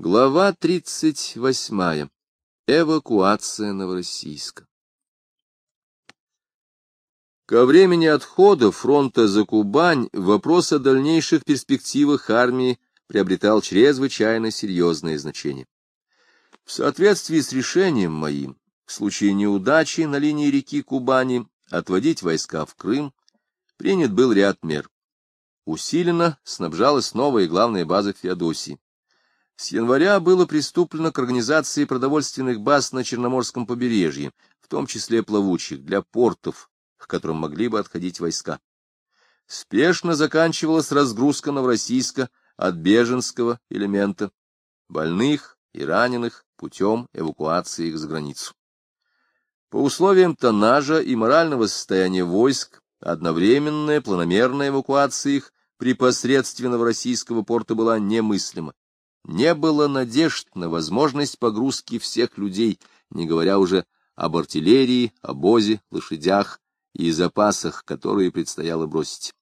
Глава 38. Эвакуация Новороссийска. Ко времени отхода фронта за Кубань вопрос о дальнейших перспективах армии приобретал чрезвычайно серьезное значение. В соответствии с решением моим, в случае неудачи на линии реки Кубани отводить войска в Крым, принят был ряд мер. Усиленно снабжалась новая главная база Феодосии. С января было приступлено к организации продовольственных баз на Черноморском побережье, в том числе плавучих, для портов, к которым могли бы отходить войска. Спешно заканчивалась разгрузка Новороссийска от беженского элемента, больных и раненых путем эвакуации их за границу. По условиям тоннажа и морального состояния войск, одновременная планомерная эвакуация их при посредстве Новороссийского порта была немыслима не было надежд на возможность погрузки всех людей, не говоря уже об артиллерии, обозе, лошадях и запасах, которые предстояло бросить.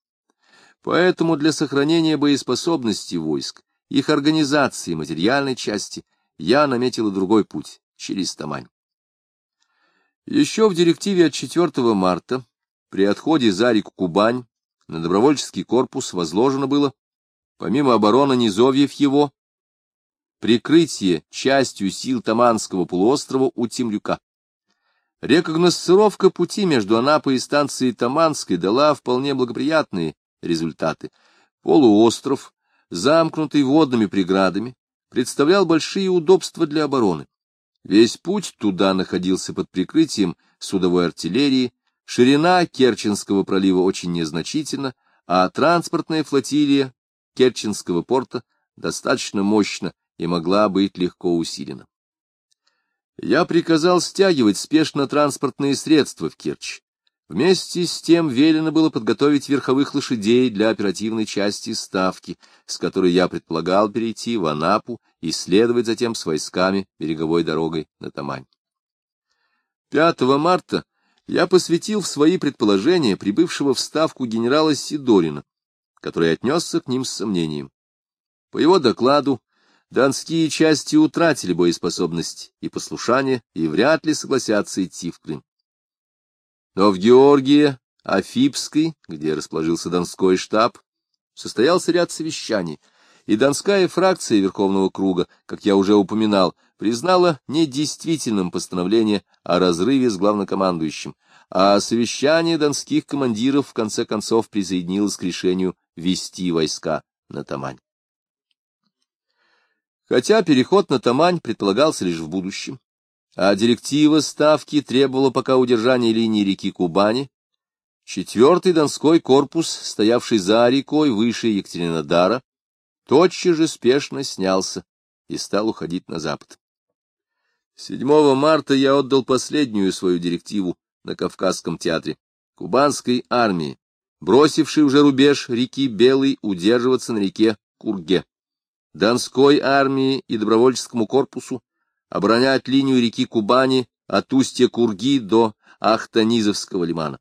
Поэтому для сохранения боеспособности войск, их организации и материальной части я наметил другой путь — через Тамань. Еще в директиве от 4 марта при отходе за реку Кубань на добровольческий корпус возложено было, помимо обороны низовьев его, прикрытие частью сил Таманского полуострова у Темрюка. Рекогносцировка пути между Анапой и станцией Таманской дала вполне благоприятные результаты. Полуостров, замкнутый водными преградами, представлял большие удобства для обороны. Весь путь туда находился под прикрытием судовой артиллерии, ширина Керченского пролива очень незначительна, а транспортная флотилия Керченского порта достаточно мощна и могла быть легко усилена. Я приказал стягивать спешно транспортные средства в Керчь. Вместе с тем велено было подготовить верховых лошадей для оперативной части ставки, с которой я предполагал перейти в Анапу и следовать затем с войсками береговой дорогой на Тамань. 5 марта я посвятил в свои предположения прибывшего в ставку генерала Сидорина, который отнесся к ним с сомнением. По его докладу донские части утратили боеспособность и послушание и вряд ли согласятся идти в Крым. Но в Георгии, Афипской, где расположился Донской штаб, состоялся ряд совещаний, и Донская фракция Верховного круга, как я уже упоминал, признала недействительным постановление о разрыве с главнокомандующим, а совещание донских командиров в конце концов присоединилось к решению вести войска на Тамань. Хотя переход на Тамань предполагался лишь в будущем, а директива Ставки требовала пока удержания линии реки Кубани, четвертый Донской корпус, стоявший за рекой выше Екатеринодара, тотчас же спешно снялся и стал уходить на запад. 7 марта я отдал последнюю свою директиву на Кавказском театре кубанской армии, бросившей уже рубеж реки Белый удерживаться на реке Курге. Донской армии и добровольческому корпусу оборонять линию реки Кубани от устья Курги до Ахтанизовского лимана.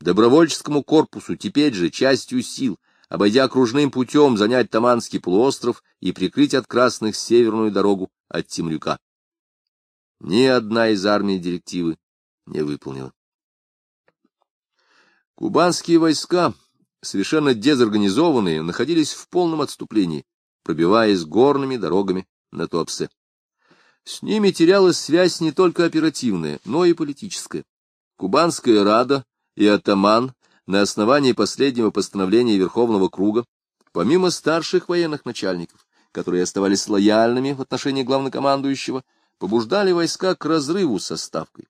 Добровольческому корпусу теперь же частью сил, обойдя кружным путем, занять Таманский полуостров и прикрыть от красных северную дорогу от Темрюка. Ни одна из армий директивы не выполнила. Кубанские войска, совершенно дезорганизованные, находились в полном отступлении пробиваясь горными дорогами на Туапсе. С ними терялась связь не только оперативная, но и политическая. Кубанская Рада и атаман на основании последнего постановления Верховного Круга, помимо старших военных начальников, которые оставались лояльными в отношении главнокомандующего, побуждали войска к разрыву со Ставкой.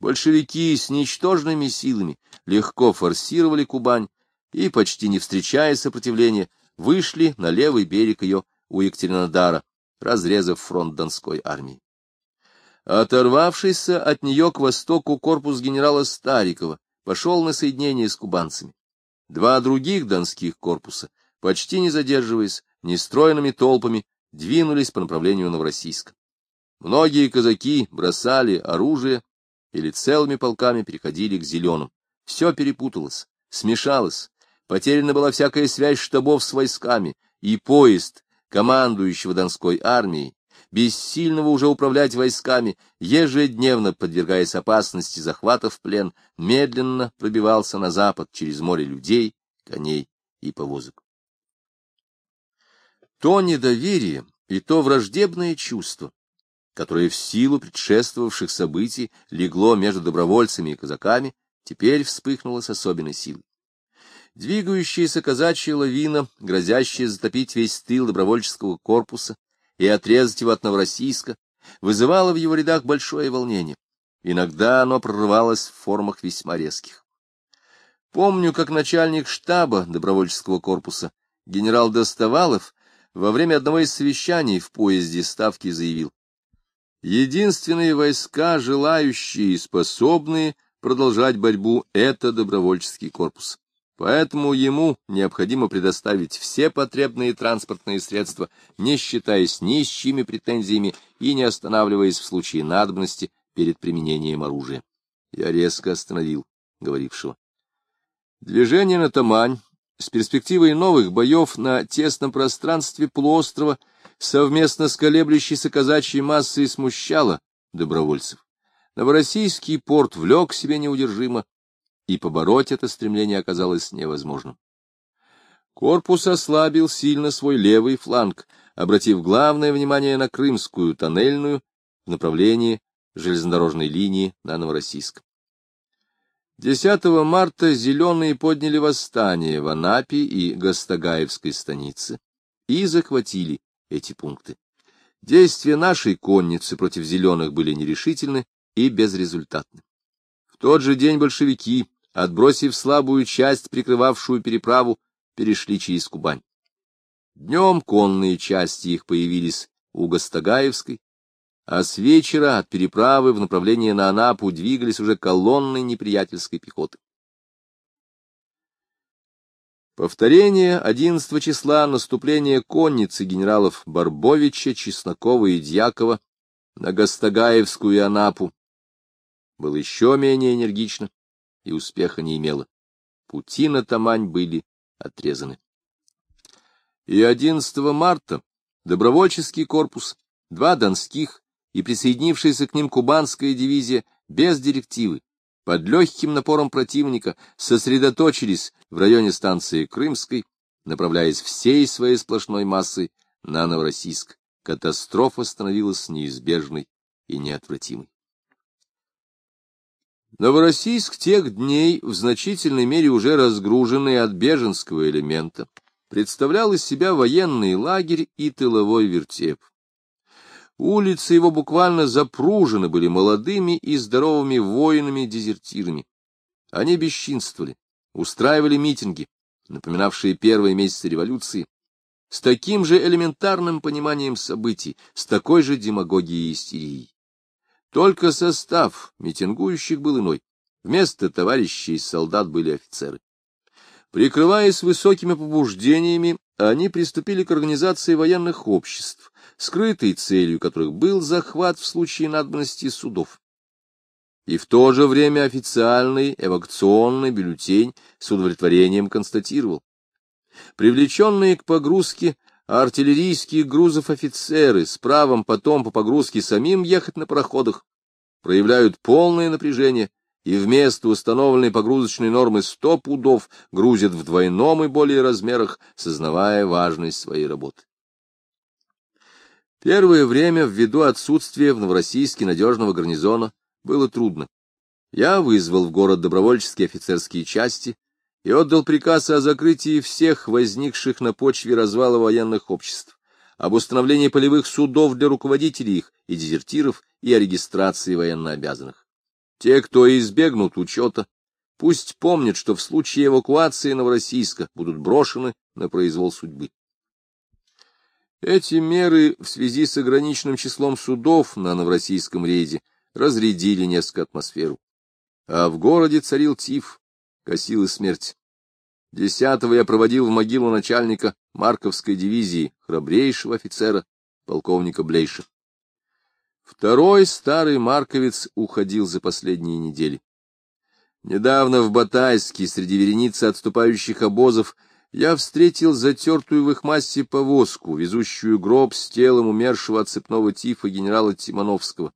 Большевики с ничтожными силами легко форсировали Кубань и, почти не встречая сопротивления, вышли на левый берег ее у Екатеринодара, разрезав фронт Донской армии. Оторвавшийся от нее к востоку корпус генерала Старикова пошел на соединение с кубанцами. Два других донских корпуса, почти не задерживаясь, нестроенными толпами, двинулись по направлению Новороссийска. Многие казаки бросали оружие или целыми полками переходили к зеленым. Все перепуталось, смешалось, Потеряна была всякая связь штабов с войсками, и поезд, командующего Донской армией, бессильного уже управлять войсками, ежедневно подвергаясь опасности захвата в плен, медленно пробивался на запад через море людей, коней и повозок. То недоверие и то враждебное чувство, которое в силу предшествовавших событий легло между добровольцами и казаками, теперь вспыхнуло с особенной силой. Двигающаяся казачья лавина, грозящая затопить весь тыл добровольческого корпуса, и отрезать его от Новороссийска, вызывало в его рядах большое волнение. Иногда оно прорывалось в формах весьма резких. Помню, как начальник штаба добровольческого корпуса, генерал Достовалов, во время одного из совещаний в поезде Ставки заявил, «Единственные войска, желающие и способные продолжать борьбу, — это добровольческий корпус. Поэтому ему необходимо предоставить все потребные транспортные средства, не считаясь ни с чьими претензиями и не останавливаясь в случае надобности перед применением оружия. Я резко остановил говорившего. Движение на Тамань с перспективой новых боев на тесном пространстве полуострова совместно с колеблющейся казачьей массой смущало добровольцев. Новороссийский порт влек себе неудержимо, и побороть это стремление оказалось невозможным. Корпус ослабил сильно свой левый фланг, обратив главное внимание на Крымскую тоннельную в направлении железнодорожной линии на Новороссийск. 10 марта зеленые подняли восстание в Анапе и Гастагаевской станице и захватили эти пункты. Действия нашей конницы против зеленых были нерешительны и безрезультатны. В тот же день большевики отбросив слабую часть, прикрывавшую переправу, перешли через Кубань. Днем конные части их появились у Гастагаевской, а с вечера от переправы в направлении на Анапу двигались уже колонны неприятельской пехоты. Повторение 11 числа наступления конницы генералов Барбовича, Чеснокова и Дьякова на Гастагаевскую и Анапу было еще менее энергично и успеха не имела. Пути на Тамань были отрезаны. И 11 марта добровольческий корпус, два донских и присоединившаяся к ним кубанская дивизия без директивы, под легким напором противника сосредоточились в районе станции Крымской, направляясь всей своей сплошной массой на Новороссийск. Катастрофа становилась неизбежной и неотвратимой. Новороссийск тех дней, в значительной мере уже разгруженный от беженского элемента, представлял из себя военный лагерь и тыловой вертеп. Улицы его буквально запружены были молодыми и здоровыми воинами-дезертирами. Они бесчинствовали, устраивали митинги, напоминавшие первые месяцы революции, с таким же элементарным пониманием событий, с такой же демагогией и истерией. Только состав митингующих был иной. Вместо товарищей из солдат были офицеры. Прикрываясь высокими побуждениями, они приступили к организации военных обществ, скрытой целью которых был захват в случае надобности судов. И в то же время официальный эвакуационный бюллетень с удовлетворением констатировал. Привлеченные к погрузке а артиллерийские грузов офицеры с правом потом по погрузке самим ехать на пароходах проявляют полное напряжение и вместо установленной погрузочной нормы 100 пудов грузят в двойном и более размерах, сознавая важность своей работы. Первое время, ввиду отсутствия в Новороссийске надежного гарнизона, было трудно. Я вызвал в город добровольческие офицерские части, и отдал приказ о закрытии всех возникших на почве развала военных обществ, об установлении полевых судов для руководителей их и дезертиров и о регистрации военнообязанных. Те, кто избегнут учета, пусть помнят, что в случае эвакуации Новороссийска будут брошены на произвол судьбы. Эти меры в связи с ограниченным числом судов на Новороссийском рейде разрядили несколько атмосферу. А в городе царил тиф, косила смерть. Десятого я проводил в могилу начальника Марковской дивизии, храбрейшего офицера, полковника Блейша. Второй старый марковец уходил за последние недели. Недавно в Батайске среди вереницы отступающих обозов я встретил затертую в их массе повозку, везущую гроб с телом умершего от цепного тифа генерала Тимановского.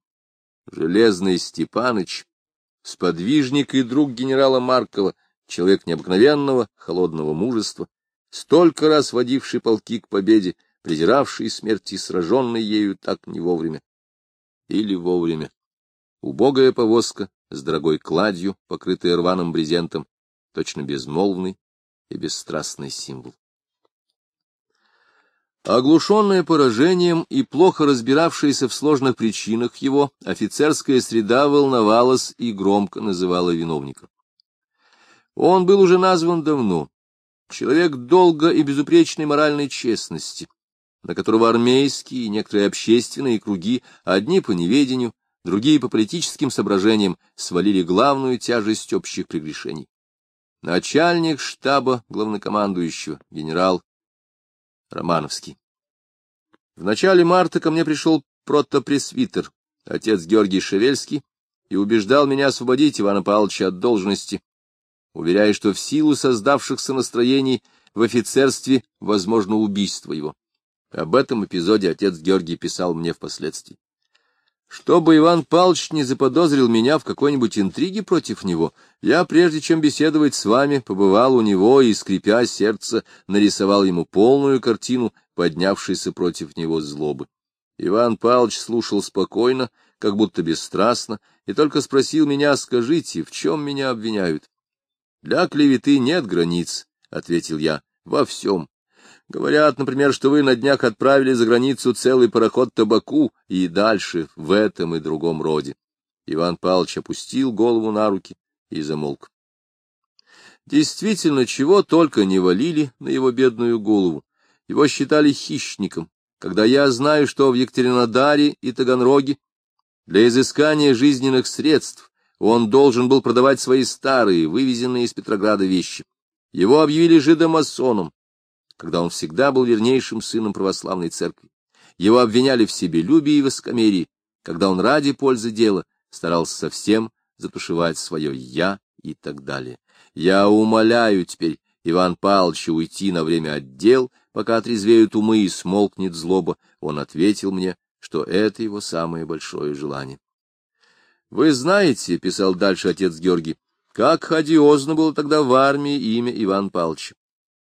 Железный Степаныч, сподвижник и друг генерала Маркова, человек необыкновенного, холодного мужества, столько раз водивший полки к победе, презиравший смерти и сраженный ею так не вовремя. Или вовремя. Убогая повозка с дорогой кладью, покрытая рваным брезентом, точно безмолвный и бесстрастный символ. Оглушенная поражением и плохо разбиравшаяся в сложных причинах его, офицерская среда волновалась и громко называла виновника. Он был уже назван давно, человек долго и безупречной моральной честности, на которого армейские и некоторые общественные круги, одни по неведению, другие по политическим соображениям, свалили главную тяжесть общих прегрешений. Начальник штаба главнокомандующего, генерал Романовский. В начале марта ко мне пришел протопресвитер, отец Георгий Шевельский, и убеждал меня освободить Ивана Павловича от должности, уверяя, что в силу создавшихся настроений в офицерстве возможно убийство его. Об этом эпизоде отец Георгий писал мне впоследствии. Чтобы Иван Павлович не заподозрил меня в какой-нибудь интриге против него, я, прежде чем беседовать с вами, побывал у него и, скрипя сердце, нарисовал ему полную картину, поднявшейся против него злобы. Иван Павлович слушал спокойно, как будто бесстрастно, и только спросил меня, скажите, в чем меня обвиняют? — Для клеветы нет границ, — ответил я, — во всем. Говорят, например, что вы на днях отправили за границу целый пароход табаку и дальше в этом и другом роде. Иван Павлович опустил голову на руки и замолк. Действительно, чего только не валили на его бедную голову. Его считали хищником, когда я знаю, что в Екатеринодаре и Таганроге для изыскания жизненных средств он должен был продавать свои старые, вывезенные из Петрограда вещи. Его объявили жидомасоном, когда он всегда был вернейшим сыном православной церкви. Его обвиняли в себелюбии и высокомерии, когда он ради пользы дела старался совсем затушевать свое «я» и так далее. Я умоляю теперь Иван Павловича уйти на время отдел, пока отрезвеют умы и смолкнет злоба. Он ответил мне, что это его самое большое желание. «Вы знаете, — писал дальше отец Георгий, — как одиозно было тогда в армии имя Иван Павловича.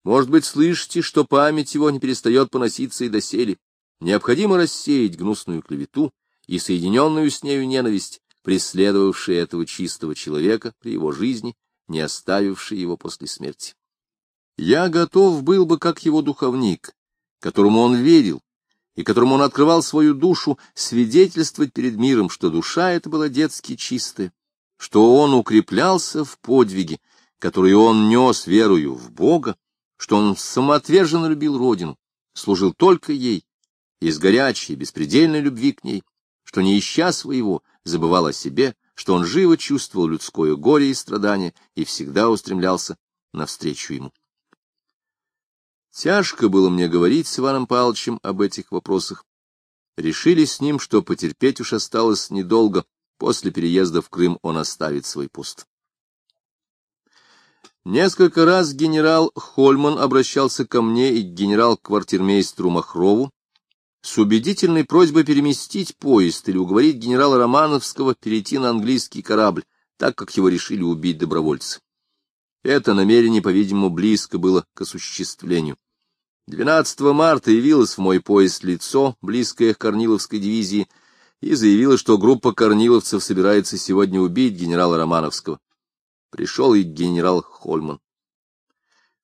Может быть, слышите, что память его не перестает поноситься и доселе. Необходимо рассеять гнусную клевету и соединенную с нею ненависть, преследовавшую этого чистого человека при его жизни, не оставившей его после смерти. Я готов был бы, как его духовник, которому он верил, и которому он открывал свою душу, свидетельствовать перед миром, что душа эта была детски чистая, что он укреплялся в подвиге, который он нес верою в Бога, что он самоотверженно любил родину, служил только ей, из горячей, беспредельной любви к ней, что, не ища своего, забывал о себе, что он живо чувствовал людское горе и страдание и всегда устремлялся навстречу ему. Тяжко было мне говорить с Иваном Павловичем об этих вопросах. Решили с ним, что потерпеть уж осталось недолго, после переезда в Крым он оставит свой пост. Несколько раз генерал Хольман обращался ко мне и к генерал-квартирмейстру Махрову с убедительной просьбой переместить поезд или уговорить генерала Романовского перейти на английский корабль, так как его решили убить добровольцы. Это намерение, по-видимому, близко было к осуществлению. 12 марта явилось в мой поезд лицо, близкое к Корниловской дивизии, и заявило, что группа корниловцев собирается сегодня убить генерала Романовского пришел и генерал Хольман.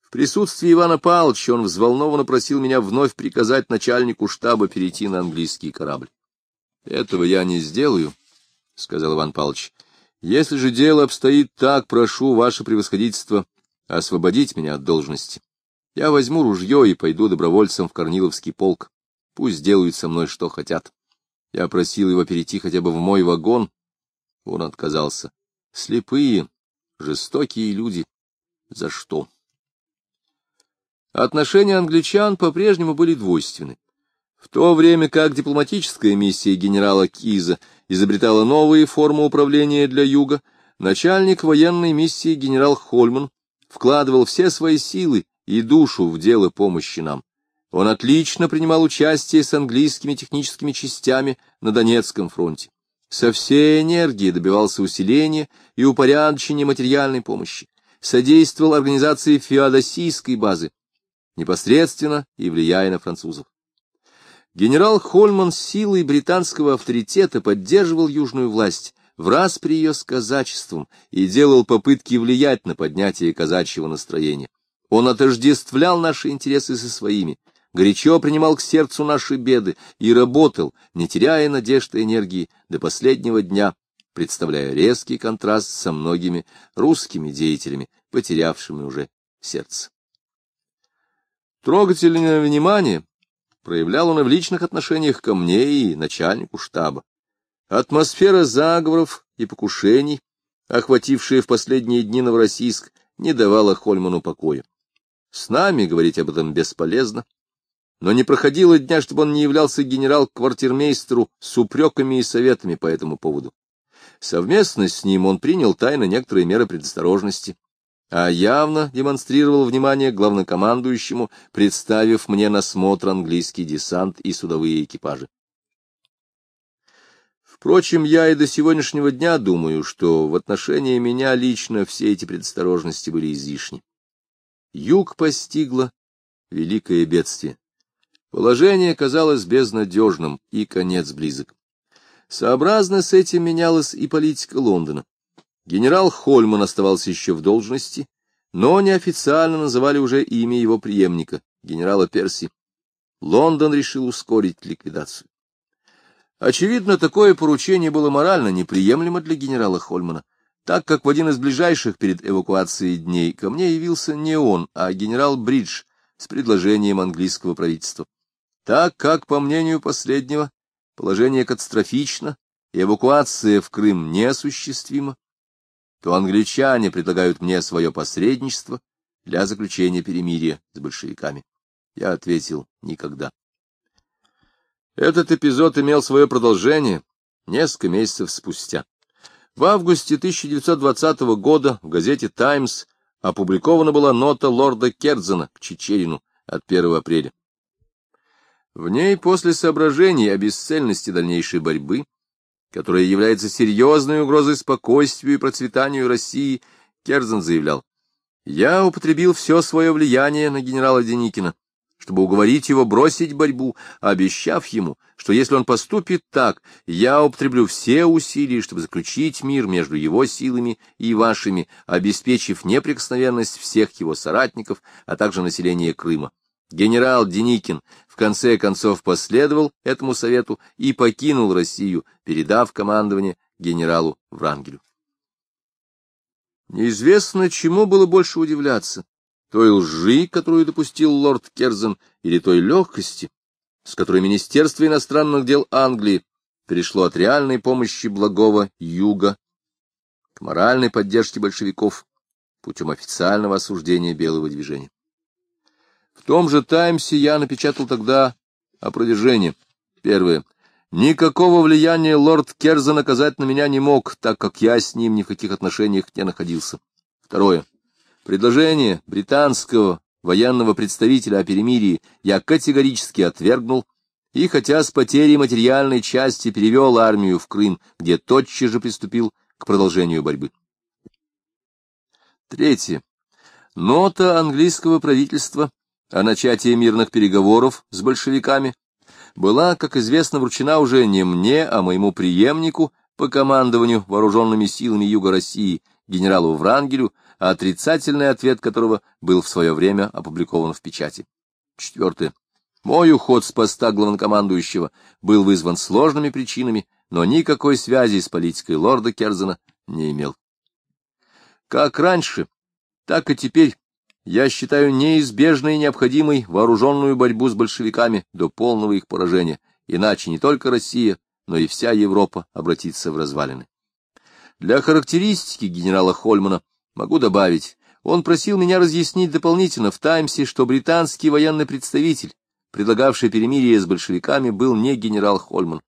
В присутствии Ивана Павловича он взволнованно просил меня вновь приказать начальнику штаба перейти на английский корабль. — Этого я не сделаю, — сказал Иван Павлович. — Если же дело обстоит так, прошу ваше превосходительство освободить меня от должности. Я возьму ружье и пойду добровольцем в Корниловский полк. Пусть делают со мной что хотят. Я просил его перейти хотя бы в мой вагон. Он отказался. Слепые, Жестокие люди. За что? Отношения англичан по-прежнему были двойственны. В то время как дипломатическая миссия генерала Киза изобретала новые формы управления для Юга, начальник военной миссии генерал Хольман вкладывал все свои силы и душу в дело помощи нам. Он отлично принимал участие с английскими техническими частями на Донецком фронте. Со всей энергией добивался усиления и упорядочения материальной помощи, содействовал организации феодосийской базы, непосредственно и влияя на французов. Генерал Хольман силой британского авторитета поддерживал южную власть в распри ее с казачеством и делал попытки влиять на поднятие казачьего настроения. Он отождествлял наши интересы со своими, горячо принимал к сердцу наши беды и работал, не теряя надежд и энергии, до последнего дня, представляя резкий контраст со многими русскими деятелями, потерявшими уже сердце. Трогательное внимание проявлял он и в личных отношениях ко мне и начальнику штаба. Атмосфера заговоров и покушений, охватившая в последние дни Новороссийск, не давала Хольману покоя. С нами говорить об этом бесполезно, но не проходило дня, чтобы он не являлся генерал-квартирмейстеру с упреками и советами по этому поводу. Совместно с ним он принял тайно некоторые меры предосторожности, а явно демонстрировал внимание главнокомандующему, представив мне на смотр английский десант и судовые экипажи. Впрочем, я и до сегодняшнего дня думаю, что в отношении меня лично все эти предосторожности были излишни. Юг постигло великое бедствие. Положение казалось безнадежным, и конец близок. Сообразно с этим менялась и политика Лондона. Генерал Хольман оставался еще в должности, но неофициально называли уже имя его преемника, генерала Перси. Лондон решил ускорить ликвидацию. Очевидно, такое поручение было морально неприемлемо для генерала Хольмана, так как в один из ближайших перед эвакуацией дней ко мне явился не он, а генерал Бридж с предложением английского правительства. Так как, по мнению последнего, положение катастрофично и эвакуация в Крым неосуществима, то англичане предлагают мне свое посредничество для заключения перемирия с большевиками. Я ответил «никогда». Этот эпизод имел свое продолжение несколько месяцев спустя. В августе 1920 года в газете «Таймс» опубликована была нота лорда Кердзена к Чечерину от 1 апреля. В ней после соображений о бесцельности дальнейшей борьбы которая является серьезной угрозой спокойствию и процветанию России, Керзен заявлял, «Я употребил все свое влияние на генерала Деникина, чтобы уговорить его бросить борьбу, обещав ему, что если он поступит так, я употреблю все усилия, чтобы заключить мир между его силами и вашими, обеспечив неприкосновенность всех его соратников, а также населения Крыма. Генерал Деникин в конце концов последовал этому совету и покинул Россию, передав командование генералу Врангелю. Неизвестно, чему было больше удивляться, той лжи, которую допустил лорд Керзен, или той легкости, с которой Министерство иностранных дел Англии перешло от реальной помощи благого юга к моральной поддержке большевиков путем официального осуждения белого движения. В том же «Таймсе» я напечатал тогда опровержение. Первое. Никакого влияния лорд Керзен оказать на меня не мог, так как я с ним ни в каких отношениях не находился. Второе. Предложение британского военного представителя о перемирии я категорически отвергнул, и хотя с потерей материальной части перевел армию в Крым, где тотчас же приступил к продолжению борьбы. Третье. Нота английского правительства о начатии мирных переговоров с большевиками была, как известно, вручена уже не мне, а моему преемнику по командованию вооруженными силами Юга России, генералу Врангелю, отрицательный ответ которого был в свое время опубликован в печати. Четвертое. Мой уход с поста главнокомандующего был вызван сложными причинами, но никакой связи с политикой лорда Керзена не имел. Как раньше, так и теперь я считаю неизбежной и необходимой вооруженную борьбу с большевиками до полного их поражения, иначе не только Россия, но и вся Европа обратится в развалины. Для характеристики генерала Хольмана могу добавить, он просил меня разъяснить дополнительно в «Таймсе», что британский военный представитель, предлагавший перемирие с большевиками, был не генерал Хольман.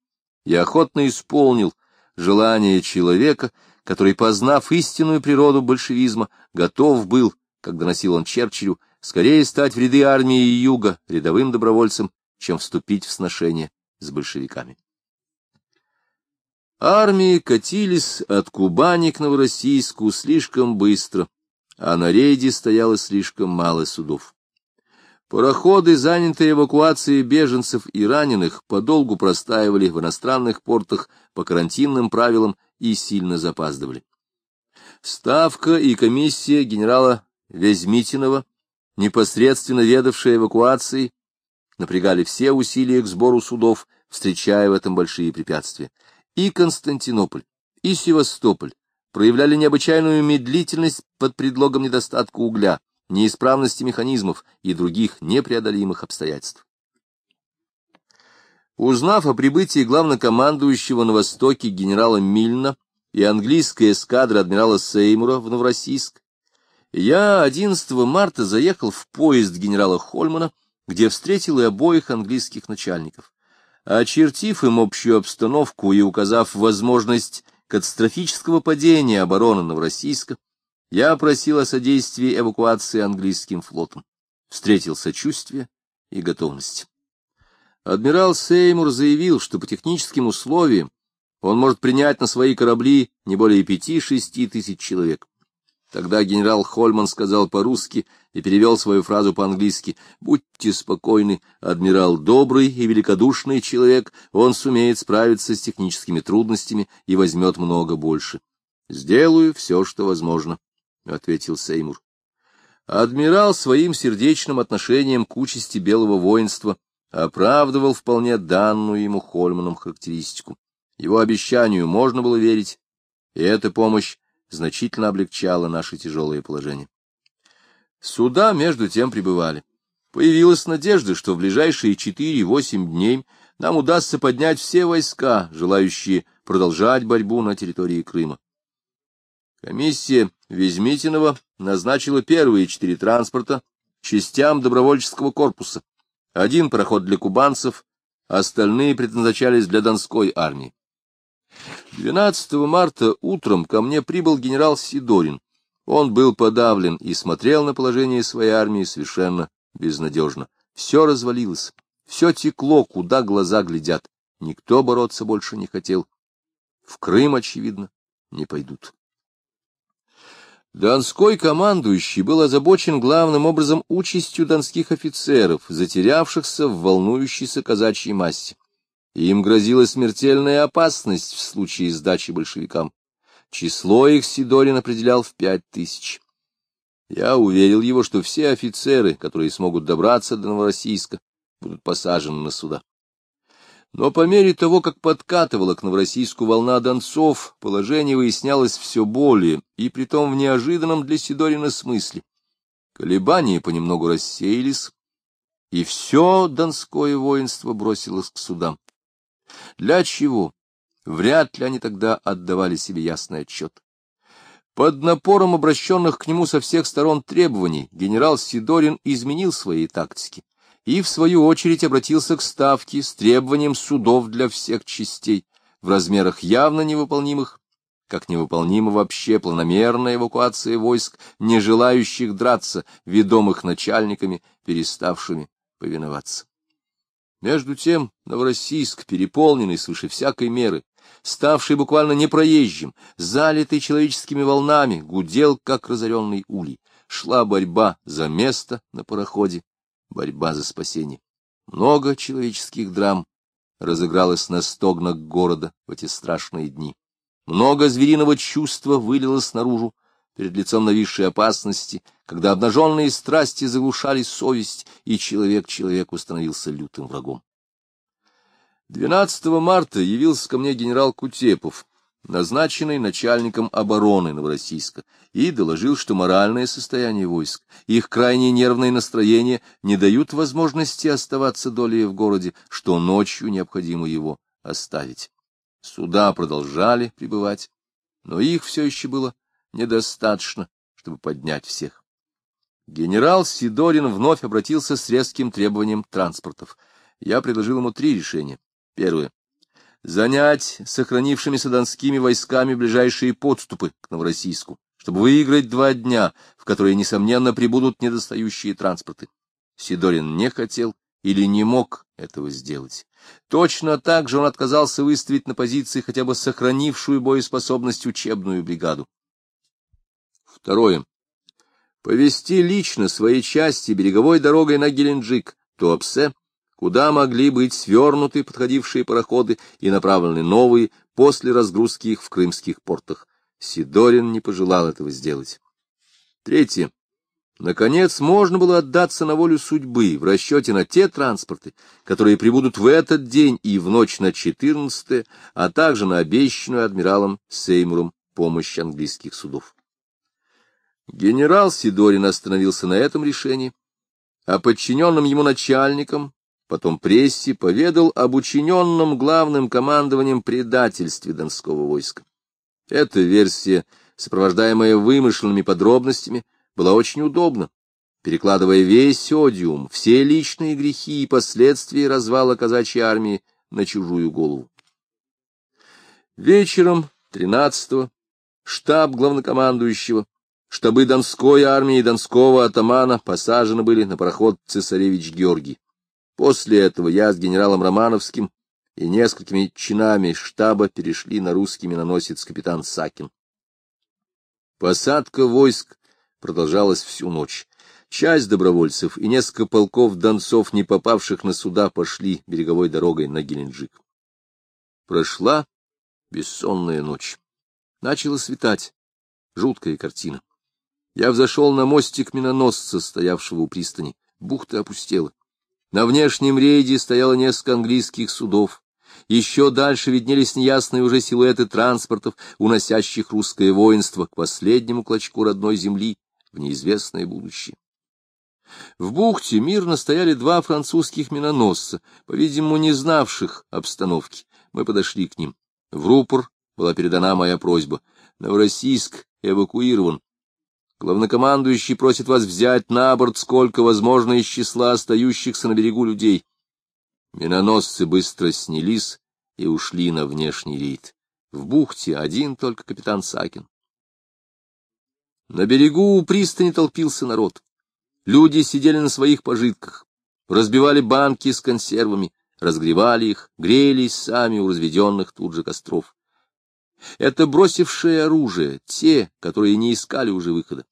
Я охотно исполнил желание человека, который, познав истинную природу большевизма, готов был как доносил он Черчиллю, скорее стать в ряды армии Юга рядовым добровольцем, чем вступить в сношение с большевиками. Армии катились от Кубани к Новороссийску слишком быстро, а на рейде стояло слишком мало судов. Пароходы, занятые эвакуацией беженцев и раненых, подолгу простаивали в иностранных портах по карантинным правилам и сильно запаздывали. Ставка и комиссия генерала Везмитинова, непосредственно ведавшая эвакуацией, напрягали все усилия к сбору судов, встречая в этом большие препятствия. И Константинополь, и Севастополь проявляли необычайную медлительность под предлогом недостатка угля, неисправности механизмов и других непреодолимых обстоятельств. Узнав о прибытии главнокомандующего на Востоке генерала Мильна и английской эскадры адмирала Сеймура в Новороссийск, я 11 марта заехал в поезд генерала Хольмана, где встретил и обоих английских начальников. Очертив им общую обстановку и указав возможность катастрофического падения обороны Новороссийска, я просил о содействии эвакуации английским флотом. Встретил сочувствие и готовность. Адмирал Сеймур заявил, что по техническим условиям он может принять на свои корабли не более пяти-шести тысяч человек. Тогда генерал Хольман сказал по-русски и перевел свою фразу по-английски. «Будьте спокойны, адмирал добрый и великодушный человек, он сумеет справиться с техническими трудностями и возьмет много больше. Сделаю все, что возможно». — ответил Сеймур. Адмирал своим сердечным отношением к участи белого воинства оправдывал вполне данную ему Хольманом характеристику. Его обещанию можно было верить, и эта помощь значительно облегчала наше тяжелое положение. Суда между тем пребывали. Появилась надежда, что в ближайшие четыре-восемь дней нам удастся поднять все войска, желающие продолжать борьбу на территории Крыма. Комиссия Везмитинова назначила первые четыре транспорта частям добровольческого корпуса. Один пароход для кубанцев, остальные предназначались для Донской армии. 12 марта утром ко мне прибыл генерал Сидорин. Он был подавлен и смотрел на положение своей армии совершенно безнадежно. Все развалилось, все текло, куда глаза глядят. Никто бороться больше не хотел. В Крым, очевидно, не пойдут. Донской командующий был озабочен главным образом участью донских офицеров, затерявшихся в волнующейся казачьей массе. Им грозила смертельная опасность в случае сдачи большевикам. Число их Сидорин определял в пять тысяч. Я уверил его, что все офицеры, которые смогут добраться до Новороссийска, будут посажены на суда. Но по мере того, как подкатывала к Новороссийску волна донцов, положение выяснялось все более, и притом в неожиданном для Сидорина смысле. Колебания понемногу рассеялись, и все донское воинство бросилось к судам. Для чего? Вряд ли они тогда отдавали себе ясный отчет. Под напором обращенных к нему со всех сторон требований генерал Сидорин изменил свои тактики и, в свою очередь, обратился к Ставке с требованием судов для всех частей, в размерах явно невыполнимых, как невыполнима вообще планомерная эвакуация войск, не желающих драться, ведомых начальниками, переставшими повиноваться. Между тем Новороссийск, переполненный свыше всякой меры, ставший буквально непроезжим, залитый человеческими волнами, гудел, как разоренный улей. Шла борьба за место на пароходе, борьба за спасение. Много человеческих драм разыгралось на стогнах города в эти страшные дни. Много звериного чувства вылилось наружу перед лицом нависшей опасности, когда обнаженные страсти заглушали совесть, и человек человеку становился лютым врагом. 12 марта явился ко мне генерал Кутепов, назначенный начальником обороны Новороссийска, и доложил, что моральное состояние войск, их крайне нервное настроение не дают возможности оставаться долей в городе, что ночью необходимо его оставить. Суда продолжали пребывать, но их все еще было недостаточно, чтобы поднять всех. Генерал Сидорин вновь обратился с резким требованием транспортов. Я предложил ему три решения. Первое занять сохранившимися донскими войсками ближайшие подступы к Новороссийску, чтобы выиграть два дня, в которые, несомненно, прибудут недостающие транспорты. Сидорин не хотел или не мог этого сделать. Точно так же он отказался выставить на позиции хотя бы сохранившую боеспособность учебную бригаду. Второе. Повести лично свои части береговой дорогой на Геленджик, Туапсе, куда могли быть свернуты подходившие пароходы и направлены новые после разгрузки их в крымских портах. Сидорин не пожелал этого сделать. Третье. Наконец, можно было отдаться на волю судьбы в расчете на те транспорты, которые прибудут в этот день и в ночь на 14 а также на обещанную адмиралом Сеймуром помощь английских судов. Генерал Сидорин остановился на этом решении, а подчиненным ему начальникам, потом прессе, поведал об учиненном главным командованием предательстве Донского войска. Эта версия, сопровождаемая вымышленными подробностями, была очень удобна, перекладывая весь одиум, все личные грехи и последствия развала казачьей армии на чужую голову. Вечером 13-го штаб главнокомандующего, штабы Донской армии и Донского атамана посажены были на пароход «Цесаревич Георгий». После этого я с генералом Романовским и несколькими чинами штаба перешли на русский миноносец капитан Сакин. Посадка войск продолжалась всю ночь. Часть добровольцев и несколько полков донцов, не попавших на суда, пошли береговой дорогой на Геленджик. Прошла бессонная ночь. Начало светать. Жуткая картина. Я взошел на мостик миноносца, стоявшего у пристани. Бухта опустела. На внешнем рейде стояло несколько английских судов. Еще дальше виднелись неясные уже силуэты транспортов, уносящих русское воинство к последнему клочку родной земли в неизвестное будущее. В бухте мирно стояли два французских миноносца, по-видимому, не знавших обстановки. Мы подошли к ним. В рупор была передана моя просьба. Новороссийск эвакуирован. Главнокомандующий просит вас взять на борт сколько возможно из числа остающихся на берегу людей. Миноносцы быстро снялись и ушли на внешний рейд. В бухте один только капитан Сакин. На берегу у пристани толпился народ. Люди сидели на своих пожитках, разбивали банки с консервами, разгревали их, грелись сами у разведенных тут же костров. Это бросившие оружие, те, которые не искали уже выхода.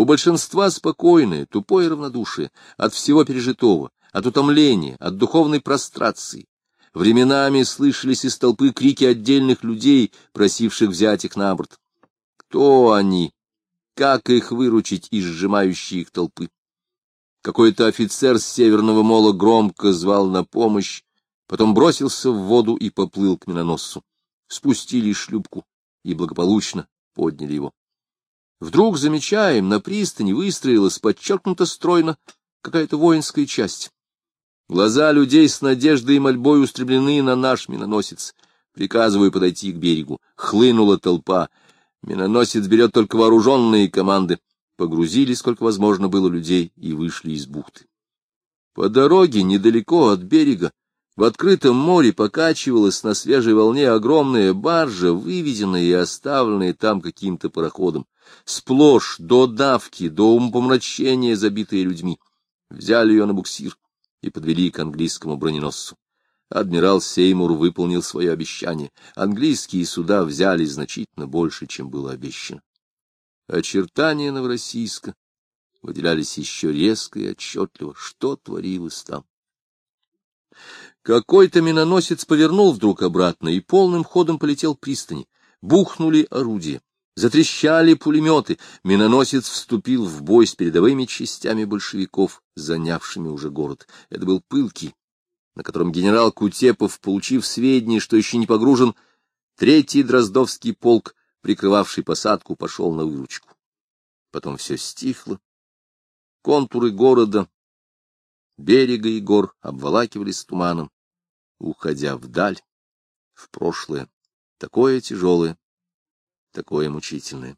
У большинства спокойное, тупое равнодушие от всего пережитого, от утомления, от духовной прострации. Временами слышались из толпы крики отдельных людей, просивших взять их на борт. Кто они? Как их выручить из сжимающей их толпы? Какой-то офицер с северного мола громко звал на помощь, потом бросился в воду и поплыл к миноносцу. Спустили шлюпку и благополучно подняли его. Вдруг замечаем, на пристани выстроилась подчеркнуто стройно какая-то воинская часть. Глаза людей с надеждой и мольбой устремлены на наш миноносец. Приказываю подойти к берегу. Хлынула толпа. Миноносец берет только вооруженные команды. Погрузили, сколько возможно было людей, и вышли из бухты. По дороге, недалеко от берега, в открытом море покачивалась на свежей волне огромная баржа, выведенная и оставленная там каким-то пароходом. Сплошь до давки, до умопомрачения, забитые людьми. Взяли ее на буксир и подвели к английскому броненосцу. Адмирал Сеймур выполнил свое обещание. Английские суда взяли значительно больше, чем было обещано. Очертания Новороссийска выделялись еще резко и отчетливо. Что творилось там? Какой-то миноносец повернул вдруг обратно и полным ходом полетел к пристани. Бухнули орудия. Затрещали пулеметы. Миноносец вступил в бой с передовыми частями большевиков, занявшими уже город. Это был пылкий, на котором генерал Кутепов, получив сведения, что еще не погружен, третий Дроздовский полк, прикрывавший посадку, пошел на выручку. Потом все стихло. Контуры города, берега и гор обволакивались туманом, уходя вдаль, в прошлое, такое тяжелое, такое мучительное.